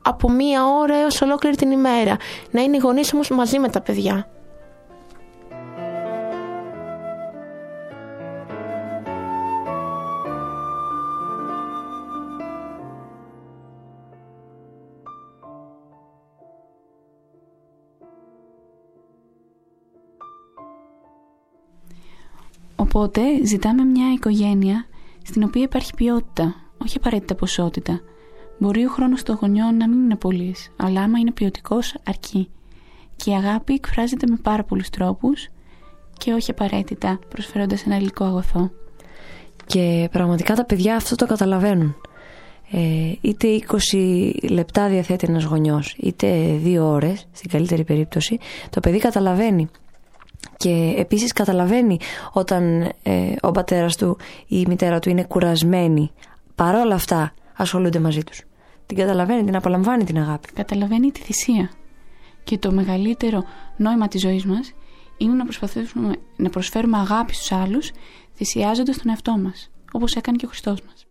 από μία ώρα έως ολόκληρη την ημέρα. Να είναι οι γονείς όμως μαζί με τα παιδιά. Οπότε ζητάμε μια οικογένεια στην οποία υπάρχει ποιότητα, όχι απαραίτητα ποσότητα. Μπορεί ο χρόνος των γονιών να μην είναι πολύ, αλλά άμα είναι ποιοτικός αρκεί. Και η αγάπη εκφράζεται με πάρα πολλούς τρόπους και όχι απαραίτητα προσφέροντας ένα υλικό αγωθό. Και πραγματικά τα παιδιά αυτό το καταλαβαίνουν. Ε, είτε 20 λεπτά διαθέτει ένας γονιός, είτε δύο ώρες, στην καλύτερη περίπτωση, το παιδί καταλαβαίνει. Και επίσης καταλαβαίνει όταν ε, ο πατέρας του ή η μητέρα του είναι κουρασμένοι. Παρόλα αυτά ασχολούνται μαζί τους. Την καταλαβαίνει, την απολαμβάνει την αγάπη. Καταλαβαίνει τη θυσία. Και το μεγαλύτερο νόημα της ζωής μας είναι να προσπαθήσουμε να προσφέρουμε αγάπη στους άλλους θυσιάζοντας τον εαυτό μας. όπως έκανε και ο Χριστός μας.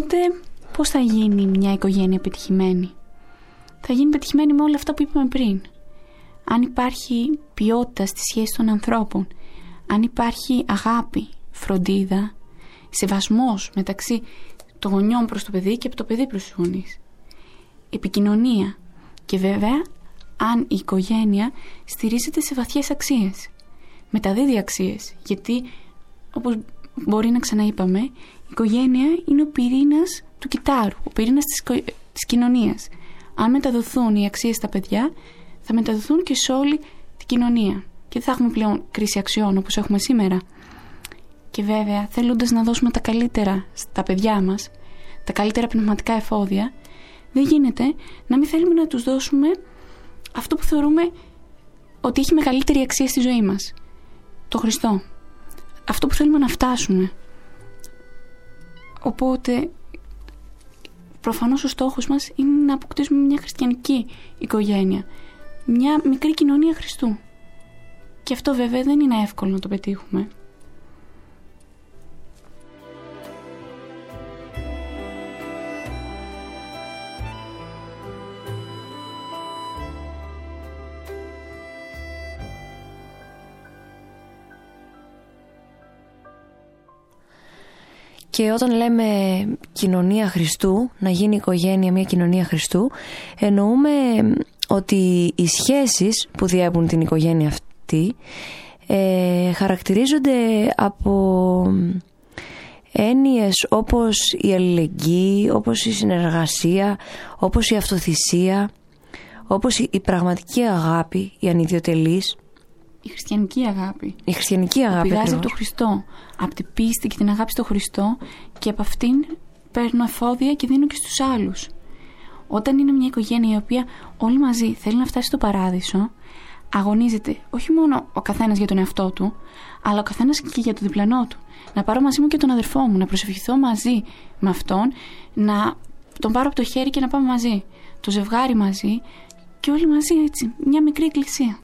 Οπότε πώς θα γίνει μια οικογένεια πετυχημένη; Θα γίνει πετυχημένη με όλα αυτά που είπαμε πριν. Αν υπάρχει ποιότητα στη σχέση των ανθρώπων, αν υπάρχει αγάπη, φροντίδα, σεβασμός μεταξύ των γονιών προς το παιδί και από το παιδί προς τους γονείς. Επικοινωνία και βέβαια αν η οικογένεια στηρίζεται σε βαθιές αξίες. Μεταδίδει αξίες, γιατί όπως μπορεί να ξαναείπαμε, η οικογένεια είναι ο πυρήνας του κυτάρου, ο πυρήνας της, της κοινωνίας. Αν μεταδοθούν οι αξίες στα παιδιά, θα μεταδοθούν και σε όλη την κοινωνία. Και δεν θα έχουμε πλέον κρίση αξιών όπως έχουμε σήμερα. και βέβαια θέλοντας να δώσουμε τα καλύτερα στα παιδιά μας, τα καλύτερα πνευματικά εφόδια, δεν γίνεται να μην θέλουμε να τους δώσουμε αυτό που θεωρούμε ότι έχει μεγαλύτερη αξία στη ζωή μας. Το Χριστό. Αυτό που θέλουμε να φτάσουμε. Οπότε, προφανώς ο στόχος μας είναι να αποκτήσουμε μια χριστιανική οικογένεια. Μια μικρή κοινωνία Χριστού. Και αυτό βέβαια δεν είναι εύκολο να το πετύχουμε. Και όταν λέμε κοινωνία Χριστού, να γίνει οικογένεια μια κοινωνία Χριστού, εννοούμε ότι οι σχέσεις που διέπουν την οικογένεια αυτή ε, χαρακτηρίζονται από έννοιες όπως η αλληλεγγύη, όπως η συνεργασία, όπως η αυτοθυσία, όπως η πραγματική αγάπη, η ανιδιοτελής. Η χριστιανική αγάπη. Η χριστιανική αγάπη. Πηγάζει από ακριβώς. τον Χριστό. Από την πίστη και την αγάπη στον Χριστό και από αυτήν παίρνω εφόδια και δίνω και στους άλλους. Όταν είναι μια οικογένεια η οποία όλοι μαζί θέλει να φτάσει στο παράδεισο, αγωνίζεται όχι μόνο ο καθένας για τον εαυτό του, αλλά ο καθένας και για τον διπλανό του. Να πάρω μαζί μου και τον αδερφό μου, να προσευχηθώ μαζί με αυτόν, να τον πάρω από το χέρι και να πάμε μαζί. Το ζευγάρι μαζί και όλοι μαζί έτσι, μια μικρή εκκλησία.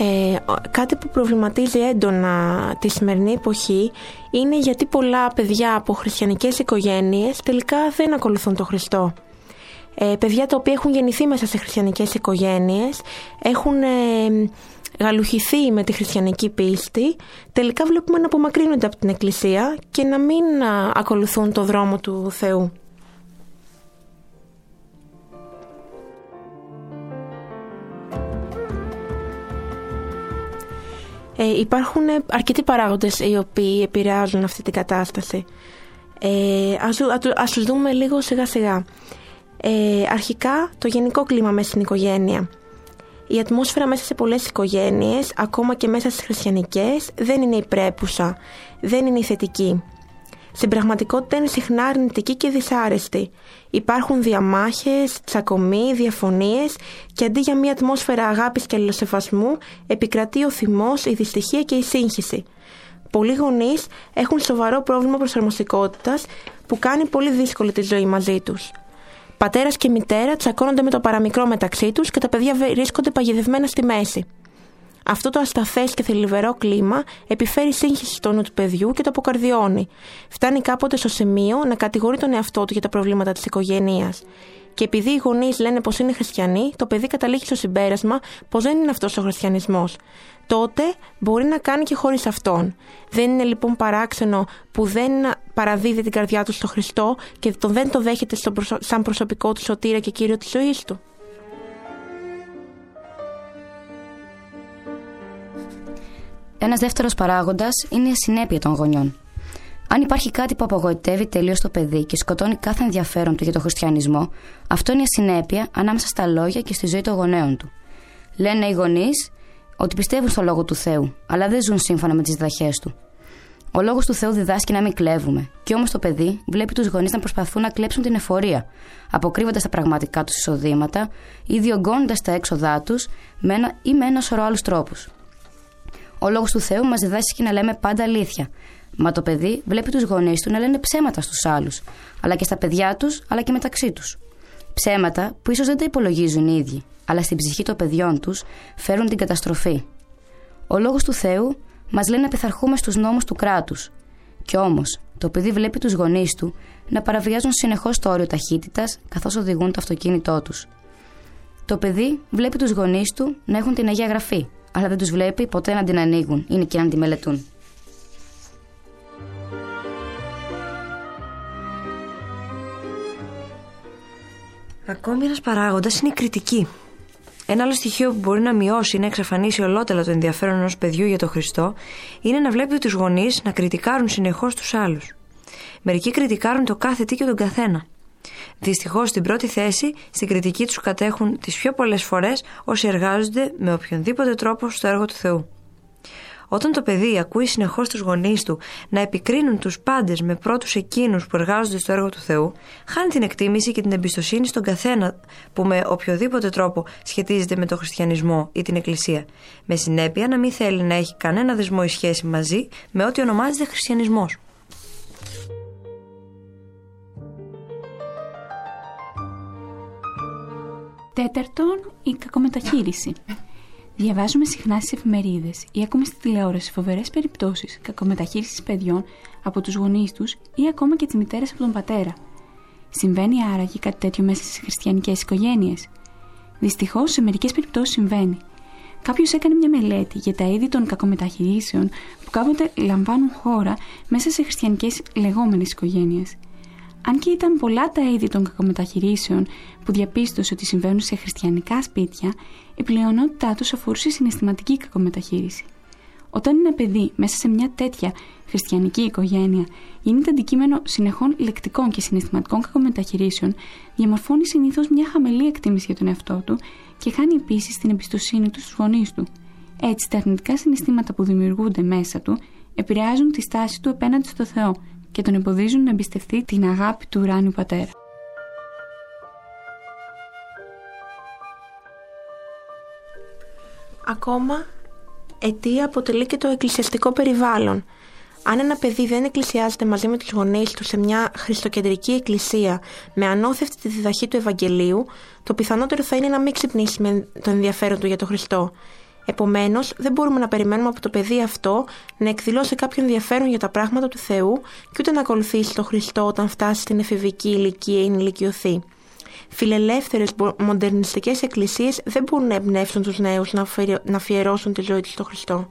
Ε, κάτι που προβληματίζει έντονα τη σημερινή εποχή είναι γιατί πολλά παιδιά από χριστιανικές οικογένειες τελικά δεν ακολουθούν τον Χριστό. Ε, παιδιά τα οποία έχουν γεννηθεί μέσα σε χριστιανικές οικογένειες, έχουν ε, γαλουχηθεί με τη χριστιανική πίστη, τελικά βλέπουμε να απομακρύνονται από την Εκκλησία και να μην α, ακολουθούν το δρόμο του Θεού. Ε, υπάρχουν αρκετοί παράγοντες οι οποίοι επηρεάζουν αυτή την κατάσταση. Ε, ας, δου- α- ας τους δούμε λίγο σιγά σιγά. Ε, αρχικά το γενικό κλίμα μέσα στην οικογένεια. Η ατμόσφαιρα μέσα σε πολλές οικογένειες, ακόμα και μέσα στις χριστιανικές, δεν είναι υπρέπουσα, δεν είναι η θετική. Στην πραγματικότητα είναι συχνά αρνητική και δυσάρεστη. Υπάρχουν διαμάχες, τσακωμοί, διαφωνίες και αντί για μια ατμόσφαιρα αγάπης και αλληλοσεβασμού επικρατεί ο θυμός, η δυστυχία και η σύγχυση. Πολλοί γονείς έχουν σοβαρό πρόβλημα προσαρμοστικότητας που κάνει πολύ δύσκολη τη ζωή μαζί τους. Πατέρας και μητέρα τσακώνονται με το παραμικρό μεταξύ τους και τα παιδιά βρίσκονται παγιδευμένα στη μέση. Αυτό το ασταθές και θλιβερό κλίμα επιφέρει σύγχυση στο νου του παιδιού και το αποκαρδιώνει. Φτάνει κάποτε στο σημείο να κατηγορεί τον εαυτό του για τα προβλήματα της οικογένειας. Και επειδή οι γονείς λένε πως είναι χριστιανοί, το παιδί καταλήγει στο συμπέρασμα πως δεν είναι αυτός ο χριστιανισμός. Τότε μπορεί να κάνει και χωρίς αυτόν. Δεν είναι λοιπόν παράξενο που δεν παραδίδει την καρδιά του στο Χριστό και το δεν το δέχεται στο προσω- σαν προσωπικό του σωτήρα και κύριο της ζωής του. Ένας δεύτερος παράγοντας είναι η ασυνέπεια των γονιών. Αν υπάρχει κάτι που απογοητεύει τελείως το παιδί και σκοτώνει κάθε ενδιαφέρον του για τον χριστιανισμό, αυτό είναι η ασυνέπεια ανάμεσα στα λόγια και στη ζωή των γονέων του. Λένε οι γονείς ότι πιστεύουν στο λόγο του Θεού, αλλά δεν ζουν σύμφωνα με τις διδαχές του. Ο λόγος του Θεού διδάσκει να μην κλέβουμε, και όμως το παιδί βλέπει τους γονείς να προσπαθούν να κλέψουν την εφορία, αποκρύβοντας τα πραγματικά τους εισοδήματα ή διωγγώνοντας τα έξοδά τους με ένα ή με ένα σωρό άλλους τρόπους. Ο λόγος του Θεού μας διδάσκει να λέμε πάντα αλήθεια, Μα το παιδί βλέπει τους γονείς του να λένε ψέματα στους άλλους, αλλά και στα παιδιά τους, αλλά και μεταξύ τους. Ψέματα που ίσως δεν τα υπολογίζουν οι ίδιοι, αλλά στην ψυχή των παιδιών τους φέρουν την καταστροφή. Ο λόγος του Θεού μας λέει να πειθαρχούμε στους νόμους του κράτους. Κι όμως, το παιδί βλέπει τους γονείς του να παραβιάζουν συνεχώς το όριο ταχύτητας καθώς οδηγούν το αυτοκίνητό τους. Το παιδί βλέπει τους γονείς του να έχουν την Αγία Γραφή, αλλά δεν τους βλέπει ποτέ να την ανοίγουν ή και να τη μελετούν. Ακόμη ένας παράγοντας είναι η κριτική. Ένα άλλο στοιχείο που μπορεί να μειώσει ή να εξαφανίσει ολότελα το ενδιαφέρον ενός παιδιού για τον Χριστό είναι να βλέπει τους γονείς να κριτικάρουν συνεχώς τους άλλους. Μερικοί κριτικάρουν το κάθε τι και τον καθένα. Δυστυχώς στην πρώτη θέση στην κριτική τους κατέχουν τις πιο πολλές φορές όσοι εργάζονται με οποιονδήποτε τρόπο στο έργο του Θεού. Όταν το παιδί ακούει συνεχώς τους γονείς του να επικρίνουν τους πάντες με πρώτους εκείνους που εργάζονται στο έργο του Θεού, χάνει την εκτίμηση και την εμπιστοσύνη στον καθένα που με οποιοδήποτε τρόπο σχετίζεται με τον χριστιανισμό ή την Εκκλησία. Με συνέπεια να μην θέλει να έχει κανένα δεσμό ή σχέση μαζί με ό,τι ονομάζεται χριστιανισμός. Τέταρτον, η κακομεταχείριση. Διαβάζουμε συχνά στις εφημερίδες ή ακόμη στη τηλεόραση φοβερές περιπτώσεις κακομεταχείρισης παιδιών από τους γονείς τους ή ακόμα και τι μητέρε από τον πατέρα. Συμβαίνει άραγε κάτι τέτοιο μέσα στις χριστιανικές οικογένειες; Δυστυχώς, σε μερικές περιπτώσεις συμβαίνει. Κάποιος έκανε μια μελέτη για τα είδη των κακομεταχειρήσεων που κάποτε λαμβάνουν χώρα μέσα σε χριστιανικές λεγόμενες οικογένειες. Αν και ήταν πολλά τα είδη των κακομεταχειρήσεων που διαπίστωσε ότι συμβαίνουν σε χριστιανικά σπίτια, η πλειονότητά τους αφορούσε συναισθηματική κακομεταχείριση. Όταν ένα παιδί μέσα σε μια τέτοια χριστιανική οικογένεια γίνεται αντικείμενο συνεχών λεκτικών και συναισθηματικών κακομεταχειρήσεων, διαμορφώνει συνήθως μια χαμηλή εκτίμηση για τον εαυτό του και χάνει επίσης την εμπιστοσύνη του στους γονείς του. Έτσι, τα αρνητικά συναισθήματα που δημιουργούνται μέσα του επηρεάζουν τη στάση του απέναντι στο Θεό και τον εμποδίζουν να εμπιστευτεί την αγάπη του ουράνιου πατέρα. Ακόμα, αιτία αποτελεί και το εκκλησιαστικό περιβάλλον. Αν ένα παιδί δεν εκκλησιάζεται μαζί με τους γονείς του σε μια χριστοκεντρική εκκλησία με ανώθευτη τη διδαχή του Ευαγγελίου, το πιθανότερο θα είναι να μην ξυπνήσει με το ενδιαφέρον του για τον Χριστό. Επομένως, δεν μπορούμε να περιμένουμε από το παιδί αυτό να εκδηλώσει κάποιο ενδιαφέρον για τα πράγματα του Θεού και ούτε να ακολουθήσει τον Χριστό όταν φτάσει στην εφηβική ηλικία ή ενηλικιωθεί. Φιλελεύθερες μοντερνιστικές εκκλησίες δεν μπορούν να εμπνεύσουν τους νέους να αφιερώσουν τη ζωή τους στον Χριστό.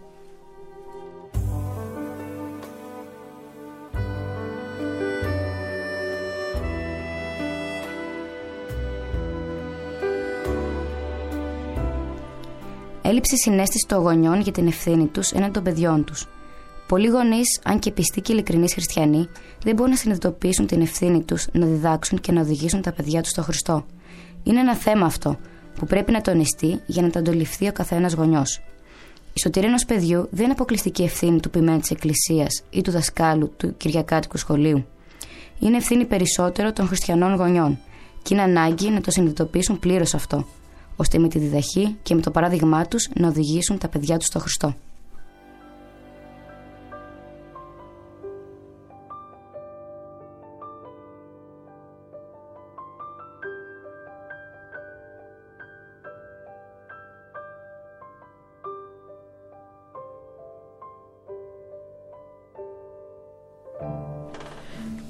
Έλλειψη συνέστησης των γονιών για την ευθύνη τους έναντι των παιδιών τους. Πολλοί γονείς, αν και πιστοί και ειλικρινείς χριστιανοί, δεν μπορούν να συνειδητοποιήσουν την ευθύνη τους να διδάξουν και να οδηγήσουν τα παιδιά τους στο Χριστό. Είναι ένα θέμα αυτό που πρέπει να τονιστεί για να το αντιληφθεί ο καθένας γονιός. Η σωτηρία ενός παιδιού δεν είναι αποκλειστική ευθύνη του ποιμένου της Εκκλησίας ή του δασκάλου του Κυριακάτικου σχολείου. Είναι ευθύνη περισσότερο των χριστιανών γονιών και είναι ανάγκη να το συνειδητοποιήσουν πλήρως αυτό ώστε με τη διδαχή και με το παράδειγμά τους να οδηγήσουν τα παιδιά τους στο Χριστό.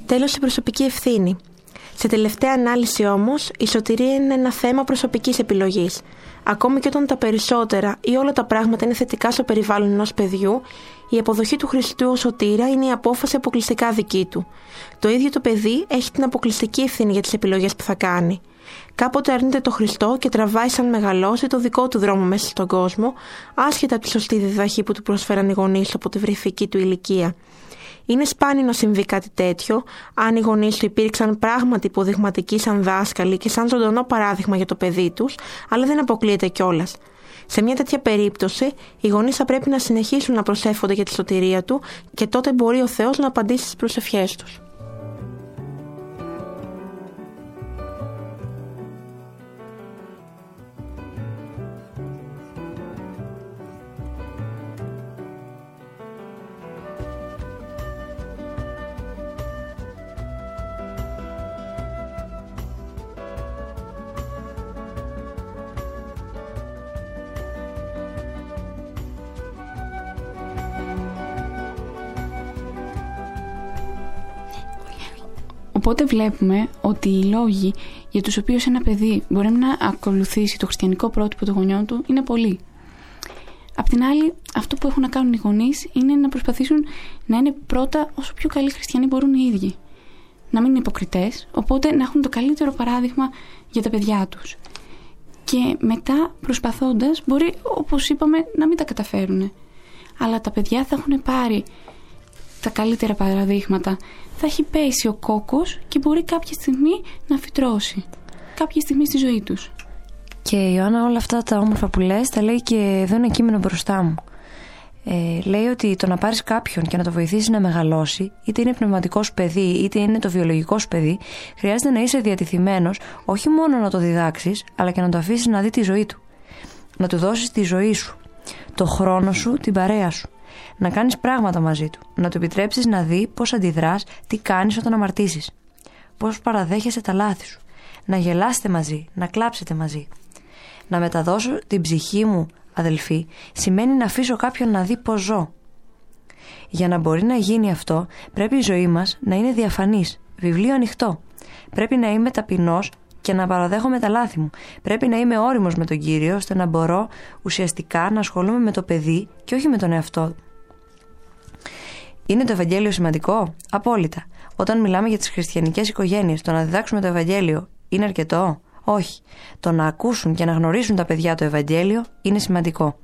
Τέλος η προσωπική ευθύνη. Σε τελευταία ανάλυση όμως, η σωτηρία είναι ένα θέμα προσωπικής επιλογής. Ακόμη και όταν τα περισσότερα ή όλα τα πράγματα είναι θετικά στο περιβάλλον ενός παιδιού, η αποδοχή του Χριστού ως σωτήρα είναι η απόφαση αποκλειστικά δική του. Το ίδιο το παιδί έχει την αποκλειστική ευθύνη για τις επιλογές που θα κάνει. Κάποτε αρνείται το Χριστό και τραβάει σαν μεγαλώσει το δικό του δρόμο μέσα στον κόσμο, άσχετα από τη σωστή διδαχή που του προσφέραν οι γονείς από τη βρυφική του ηλικία. Είναι σπάνιο να συμβεί κάτι τέτοιο, αν οι γονείς του υπήρξαν πράγματι υποδειγματικοί σαν δάσκαλοι και σαν ζωντανό παράδειγμα για το παιδί τους, αλλά δεν αποκλείεται κιόλας. Σε μια τέτοια περίπτωση, οι γονείς θα πρέπει να συνεχίσουν να προσεύχονται για τη σωτηρία του και τότε μπορεί ο Θεός να απαντήσει στις προσευχές τους. Οπότε βλέπουμε ότι οι λόγοι για τους οποίους ένα παιδί μπορεί να ακολουθήσει το χριστιανικό πρότυπο των γονιών του είναι πολλοί. Απ' την άλλη, αυτό που έχουν να κάνουν οι γονείς είναι να προσπαθήσουν να είναι πρώτα όσο πιο καλοί χριστιανοί μπορούν οι ίδιοι. Να μην είναι υποκριτές, οπότε να έχουν το καλύτερο παράδειγμα για τα παιδιά τους. Και μετά, προσπαθώντας, μπορεί, όπως είπαμε, να μην τα καταφέρουν. Αλλά τα παιδιά θα έχουν πάρει τα καλύτερα παραδείγματα θα έχει πέσει ο κόκκος και μπορεί κάποια στιγμή να φυτρώσει. Κάποια στιγμή στη ζωή τους. Και η Ιωάννα όλα αυτά τα όμορφα που λες τα λέει και εδώ είναι κείμενο μπροστά μου. Ε, λέει ότι το να πάρεις κάποιον και να το βοηθήσεις να μεγαλώσει, είτε είναι πνευματικός παιδί, είτε είναι το βιολογικός παιδί, χρειάζεται να είσαι διατηθειμένο όχι μόνο να το διδάξεις, αλλά και να το αφήσεις να δει τη ζωή του. Να του δώσεις τη ζωή σου, το χρόνο σου, την παρέα σου να κάνεις πράγματα μαζί του, να του επιτρέψεις να δει πώς αντιδράς, τι κάνεις όταν αμαρτήσεις, πώς παραδέχεσαι τα λάθη σου, να γελάσετε μαζί, να κλάψετε μαζί. Να μεταδώσω την ψυχή μου, αδελφοί, σημαίνει να αφήσω κάποιον να δει πώς ζω. Για να μπορεί να γίνει αυτό, πρέπει η ζωή μας να είναι διαφανής, βιβλίο ανοιχτό. Πρέπει να είμαι ταπεινός και να παραδέχομαι τα λάθη μου. Πρέπει να είμαι όριμος με τον Κύριο, ώστε να μπορώ ουσιαστικά να ασχολούμαι με το παιδί και όχι με τον εαυτό είναι το Ευαγγέλιο σημαντικό; Απόλυτα. Όταν μιλάμε για τις χριστιανικές οικογένειες, το να διδάξουμε το Ευαγγέλιο είναι αρκετό; Όχι. Το να ακούσουν και να γνωρίσουν τα παιδιά το Ευαγγέλιο είναι σημαντικό.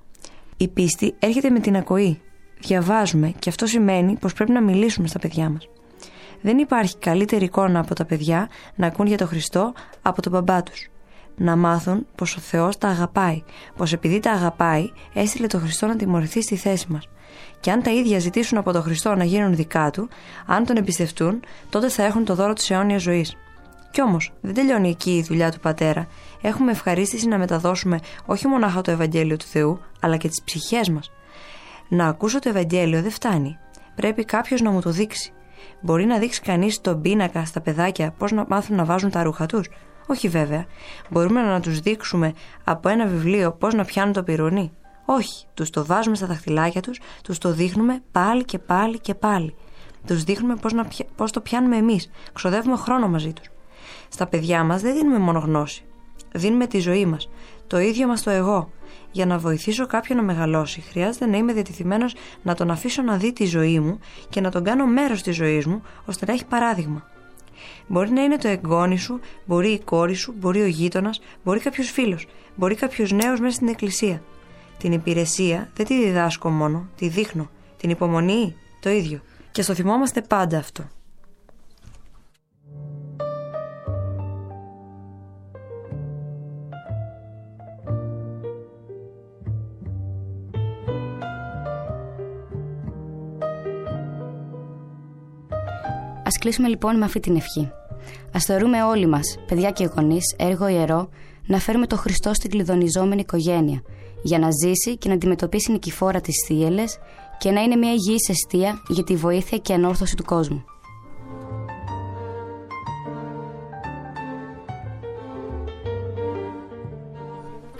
Η πίστη έρχεται με την ακοή. Διαβάζουμε και αυτό σημαίνει πως πρέπει να μιλήσουμε στα παιδιά μας. Δεν υπάρχει καλύτερη εικόνα από τα παιδιά να ακούν για τον Χριστό από τον μπαμπά τους. Να μάθουν πως ο Θεός τα αγαπάει, πως επειδή τα αγαπάει, έστειλε τον Χριστό να τιμωρηθεί στη θέση μας. Και αν τα ίδια ζητήσουν από τον Χριστό να γίνουν δικά του, αν τον εμπιστευτούν, τότε θα έχουν το δώρο της αιώνιας ζωής. Κι όμως, δεν τελειώνει εκεί η δουλειά του πατέρα. Έχουμε ευχαρίστηση να μεταδώσουμε όχι μονάχα το Ευαγγέλιο του Θεού, αλλά και τις ψυχές μας. Να ακούσω το Ευαγγέλιο δεν φτάνει. Πρέπει κάποιος να μου το δείξει. Μπορεί να δείξει κανείς τον πίνακα στα παιδάκια πώς να μάθουν να βάζουν τα ρούχα τους; Όχι βέβαια. Μπορούμε να τους δείξουμε από ένα βιβλίο πώς να πιάνουν το πυρούνι; Όχι, τους το βάζουμε στα δαχτυλάκια τους, τους το δείχνουμε πάλι και πάλι και πάλι. Τους δείχνουμε πώς, να, πώς το πιάνουμε εμείς, ξοδεύουμε χρόνο μαζί τους. Στα παιδιά μας δεν δίνουμε μόνο γνώση, δίνουμε τη ζωή μας, το ίδιο μας το εγώ. Για να βοηθήσω κάποιον να μεγαλώσει, χρειάζεται να είμαι διατηθειμένο να τον αφήσω να δει τη ζωή μου και να τον κάνω μέρος της ζωής μου, ώστε να έχει παράδειγμα. Μπορεί να είναι το εγγόνι σου, μπορεί η κόρη σου, μπορεί ο γείτονας, μπορεί κάποιος φίλος, μπορεί κάποιος νέος μέσα στην εκκλησία. Την υπηρεσία δεν τη διδάσκω μόνο, τη δείχνω. Την υπομονή, το ίδιο. Και στο θυμόμαστε πάντα αυτό. Ας κλείσουμε λοιπόν με αυτή την ευχή. Ας θεωρούμε όλοι μας, παιδιά και γονείς, έργο ιερό, να φέρουμε το Χριστό στην κλειδονιζόμενη οικογένεια, για να ζήσει και να αντιμετωπίσει νικηφόρα τις θύελες και να είναι μια υγιής αιστεία για τη βοήθεια και ανόρθωση του κόσμου.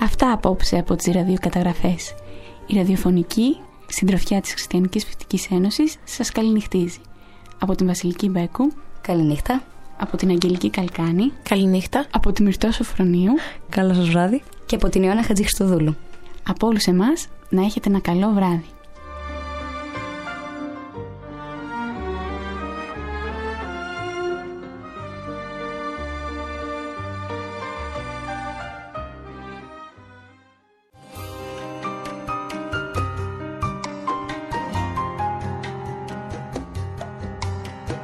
Αυτά απόψε από τις ραδιοκαταγραφές. Η ραδιοφωνική συντροφιά της Χριστιανικής Φυτικής Ένωσης σας καληνυχτίζει. Από την Βασιλική Μπέκου. Καληνύχτα. Από την Αγγελική Καλκάνη. Καληνύχτα. Από τη Μυρτώ Σοφρονίου. Καλό σας βράδυ. Και από την Ιωάννα Χατζηχστοδούλου από όλους εμάς να έχετε ένα καλό βράδυ.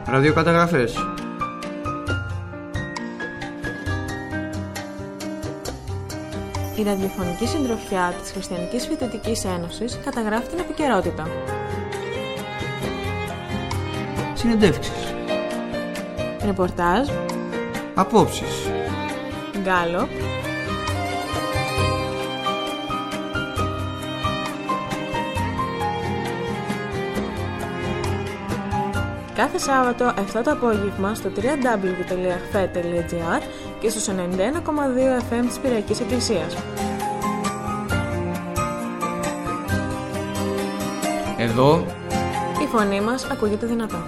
Ραδιοκαταγραφές. Η ραδιοφωνική συντροφιά της Χριστιανικής Φοιτητικής Ένωσης καταγράφει την επικαιρότητα. Συνεντεύξεις. Ρεπορτάζ, Απόψεις. γκάλο, Κάθε Σάββατο 7 το απόγευμα στο www.fe.gr και στους 91,2 FM της Πυριακής Εκκλησίας. Εδώ Η φωνή μας ακούγεται δυνατά.